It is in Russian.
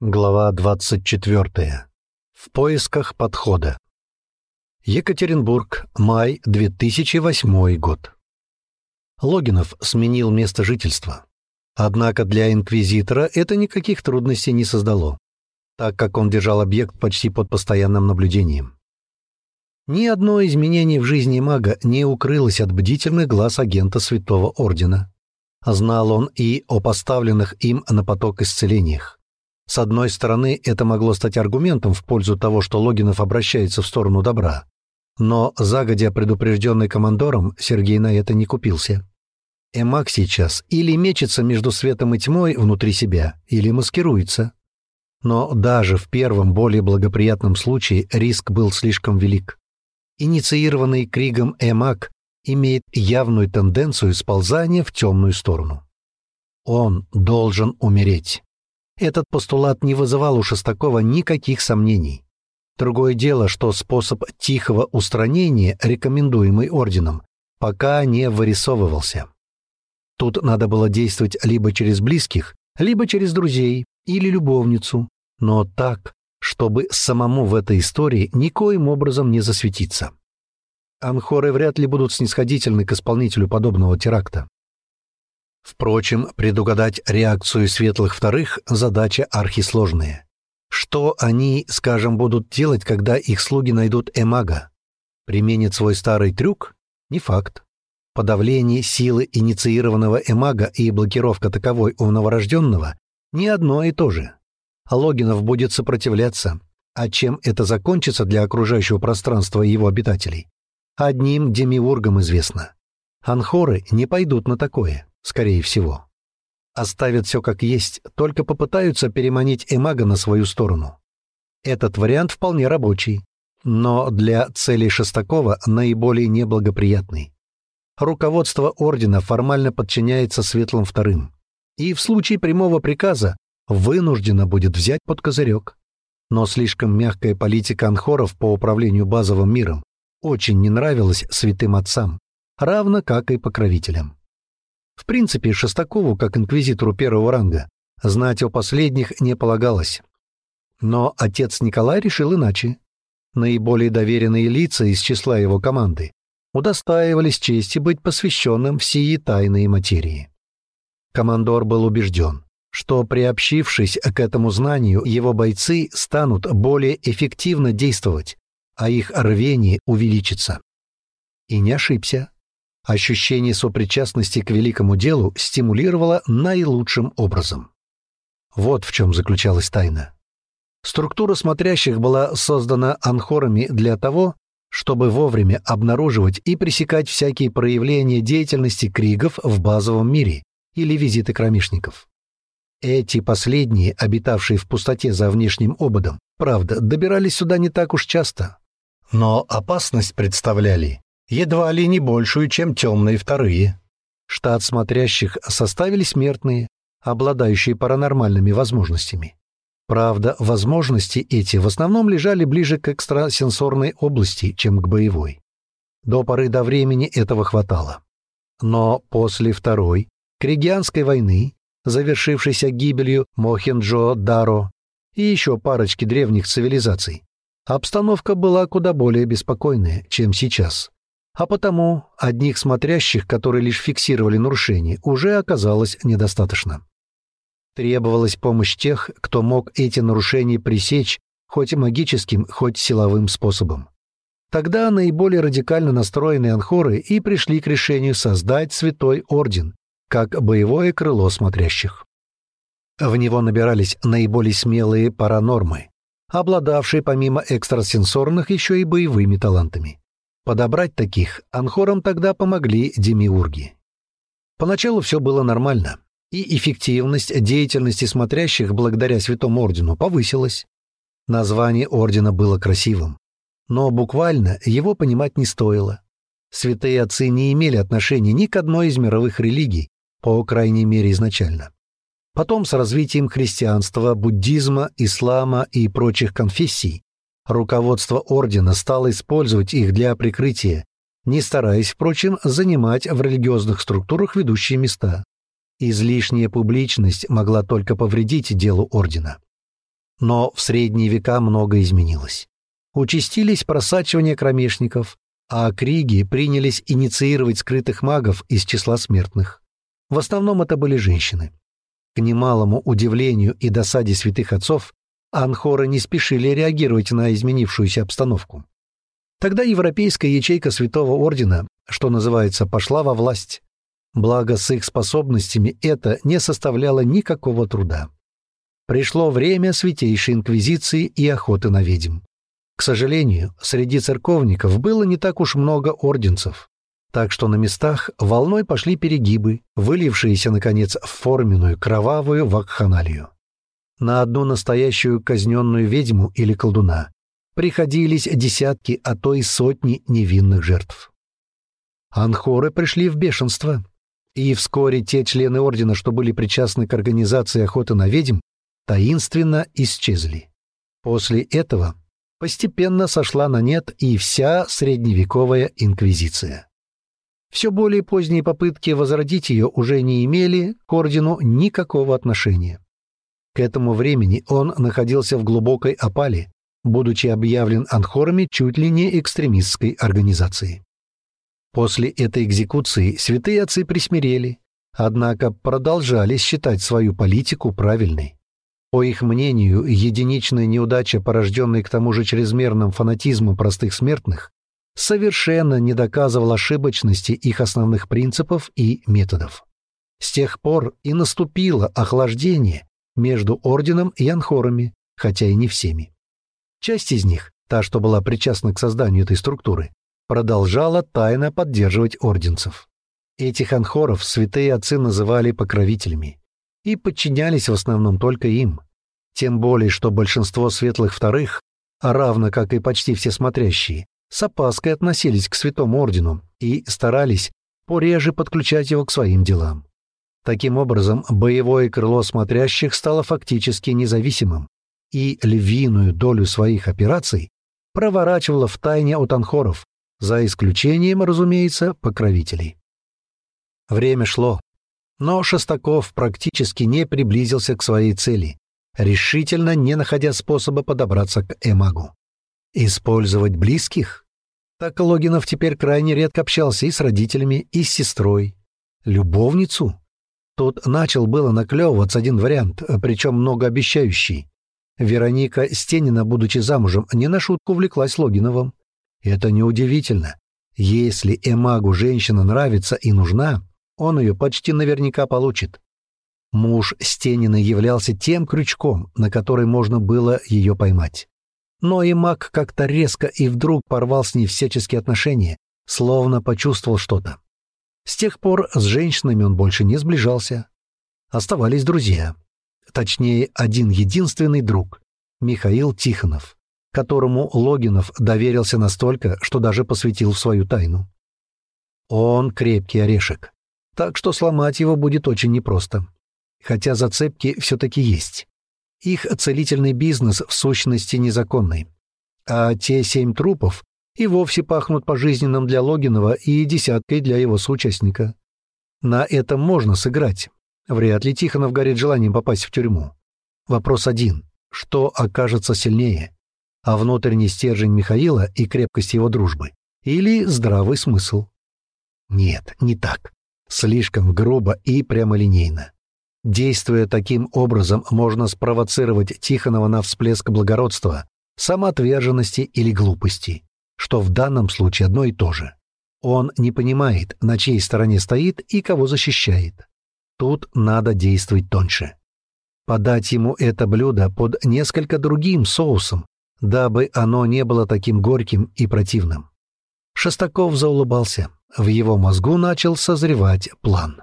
Глава 24. В поисках подхода. Екатеринбург, май 2008 год. Логинов сменил место жительства. Однако для инквизитора это никаких трудностей не создало, так как он держал объект почти под постоянным наблюдением. Ни одно изменение в жизни мага не укрылось от бдительных глаз агента Святого Ордена. Знал он и о поставленных им на поток исцелениях. С одной стороны, это могло стать аргументом в пользу того, что Логинов обращается в сторону добра. Но, загодя предупрежденный командором, Сергей на это не купился. Эмак сейчас или мечется между светом и тьмой внутри себя, или маскируется. Но даже в первом, более благоприятном случае риск был слишком велик. Инициированный Кригом Эмак имеет явную тенденцию сползания в темную сторону. Он должен умереть. Этот постулат не вызывал у Шестакова никаких сомнений. Другое дело, что способ тихого устранения, рекомендуемый орденом, пока не вырисовывался. Тут надо было действовать либо через близких, либо через друзей или любовницу, но так, чтобы самому в этой истории никоим образом не засветиться. Анхоры вряд ли будут снисходительны к исполнителю подобного теракта. Впрочем, предугадать реакцию светлых вторых – задача архисложная. Что они, скажем, будут делать, когда их слуги найдут эмага? Применят свой старый трюк? Не факт. Подавление силы инициированного эмага и блокировка таковой у новорожденного – не одно и то же. Логинов будет сопротивляться, а чем это закончится для окружающего пространства и его обитателей? Одним демиургам известно. Анхоры не пойдут на такое скорее всего. Оставят все как есть, только попытаются переманить Эмага на свою сторону. Этот вариант вполне рабочий, но для целей Шестакова наиболее неблагоприятный. Руководство Ордена формально подчиняется Светлым Вторым, и в случае прямого приказа вынуждено будет взять под козырек. Но слишком мягкая политика анхоров по управлению базовым миром очень не нравилась святым отцам, равно как и покровителям. В принципе, Шестакову, как инквизитору первого ранга, знать о последних не полагалось. Но отец Николай решил иначе. Наиболее доверенные лица из числа его команды удостаивались чести быть посвященным в сии тайные материи. Командор был убежден, что, приобщившись к этому знанию, его бойцы станут более эффективно действовать, а их рвение увеличится. И не ошибся. Ощущение сопричастности к великому делу стимулировало наилучшим образом. Вот в чем заключалась тайна. Структура смотрящих была создана анхорами для того, чтобы вовремя обнаруживать и пресекать всякие проявления деятельности кригов в базовом мире или визиты кромешников. Эти последние, обитавшие в пустоте за внешним ободом, правда, добирались сюда не так уж часто. Но опасность представляли едва ли не большую, чем темные вторые. Штат смотрящих составили смертные, обладающие паранормальными возможностями. Правда, возможности эти в основном лежали ближе к экстрасенсорной области, чем к боевой. До поры до времени этого хватало. Но после Второй, Кригианской войны, завершившейся гибелью Мохенджо-Даро и еще парочки древних цивилизаций, обстановка была куда более беспокойная, чем сейчас а потому одних смотрящих, которые лишь фиксировали нарушение, уже оказалось недостаточно. Требовалась помощь тех, кто мог эти нарушения пресечь хоть магическим, хоть силовым способом. Тогда наиболее радикально настроенные анхоры и пришли к решению создать Святой Орден, как боевое крыло смотрящих. В него набирались наиболее смелые паранормы, обладавшие помимо экстрасенсорных еще и боевыми талантами. Подобрать таких анхорам тогда помогли демиурги. Поначалу все было нормально, и эффективность деятельности смотрящих благодаря Святому Ордену повысилась. Название Ордена было красивым, но буквально его понимать не стоило. Святые отцы не имели отношения ни к одной из мировых религий, по крайней мере изначально. Потом с развитием христианства, буддизма, ислама и прочих конфессий Руководство ордена стало использовать их для прикрытия, не стараясь, впрочем, занимать в религиозных структурах ведущие места. Излишняя публичность могла только повредить делу ордена. Но в средние века много изменилось. Участились просачивания кромешников, а криги принялись инициировать скрытых магов из числа смертных. В основном это были женщины. К немалому удивлению и досаде святых отцов, анхоры не спешили реагировать на изменившуюся обстановку. Тогда европейская ячейка Святого Ордена, что называется, пошла во власть. Благо, с их способностями это не составляло никакого труда. Пришло время Святейшей Инквизиции и охоты на ведьм. К сожалению, среди церковников было не так уж много орденцев, так что на местах волной пошли перегибы, вылившиеся, наконец, в форменную кровавую вакханалию. На одну настоящую казненную ведьму или колдуна приходились десятки, а то и сотни невинных жертв. Анхоры пришли в бешенство, и вскоре те члены ордена, что были причастны к организации охоты на ведьм, таинственно исчезли. После этого постепенно сошла на нет и вся средневековая инквизиция. Все более поздние попытки возродить ее уже не имели к ордену никакого отношения. К этому времени он находился в глубокой опале, будучи объявлен анхорами чуть ли не экстремистской организацией. После этой экзекуции святые отцы присмирели, однако продолжали считать свою политику правильной. По их мнению, единичная неудача, порожденная к тому же чрезмерным фанатизмом простых смертных, совершенно не доказывала ошибочности их основных принципов и методов. С тех пор и наступило охлаждение между орденом и анхорами, хотя и не всеми. Часть из них, та, что была причастна к созданию этой структуры, продолжала тайно поддерживать орденцев. Этих анхоров святые отцы называли покровителями и подчинялись в основном только им. Тем более, что большинство светлых вторых, а равно как и почти все смотрящие, с опаской относились к святому ордену и старались пореже подключать его к своим делам. Таким образом, боевое крыло смотрящих стало фактически независимым, и львиную долю своих операций проворачивала в тайне от анхоров, за исключением, разумеется, покровителей. Время шло, но Шестаков практически не приблизился к своей цели, решительно не находя способа подобраться к Эмагу. Использовать близких? Так Логинов теперь крайне редко общался и с родителями, и с сестрой. Любовницу? Тут начал было наклевываться один вариант, причем многообещающий. Вероника Стенина, будучи замужем, не на шутку увлеклась Логиновым. Это неудивительно. Если Эмагу женщина нравится и нужна, он ее почти наверняка получит. Муж Стенина являлся тем крючком, на который можно было ее поймать. Но и маг как-то резко и вдруг порвал с ней всяческие отношения, словно почувствовал что-то. С тех пор с женщинами он больше не сближался. Оставались друзья точнее, один единственный друг — Михаил Тихонов, которому Логинов доверился настолько, что даже посвятил в свою тайну. Он крепкий орешек, так что сломать его будет очень непросто. Хотя зацепки все-таки есть. Их целительный бизнес в сущности незаконный. А те семь трупов и вовсе пахнут пожизненным для Логинова и десяткой для его соучастника. На этом можно сыграть, Вряд ли Тихонов горит желанием попасть в тюрьму. Вопрос один. Что окажется сильнее? А внутренний стержень Михаила и крепкость его дружбы? Или здравый смысл? Нет, не так. Слишком грубо и прямолинейно. Действуя таким образом, можно спровоцировать Тихонова на всплеск благородства, самоотверженности или глупости, что в данном случае одно и то же. Он не понимает, на чьей стороне стоит и кого защищает. Тут надо действовать тоньше. Подать ему это блюдо под несколько другим соусом, дабы оно не было таким горьким и противным. Шестаков заулыбался. В его мозгу начал созревать план.